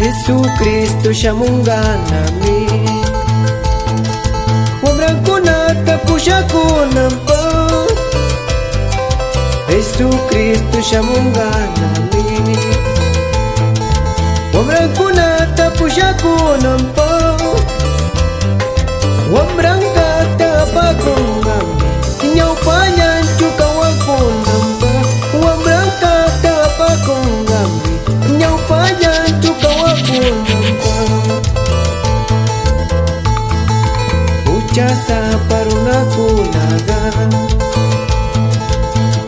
Jesucristo shamunganami Wamrankunata pushakunampa Jesucristo shamunganami Wamrankunata pushakunampa Uchasa parunakunaga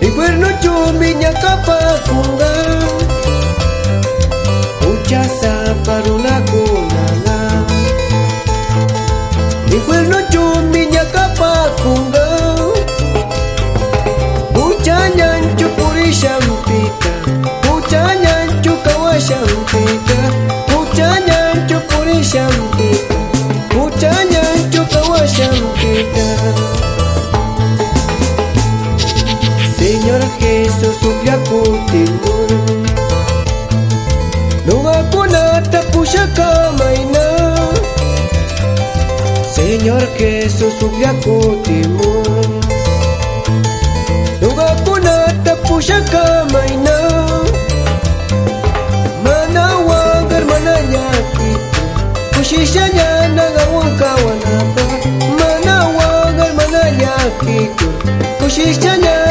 Iguerno chumbi nyakapakunga Uchasa chukawashampita Señor Jesús subyakutimun Nunga kunata pushakamaina Señor Jesús subyakutimun Nunga kunata pushakamaina Mana wagar mana nyaki Kushishanya nagawangkawanapa Mana wagar mana hakika, kushishanya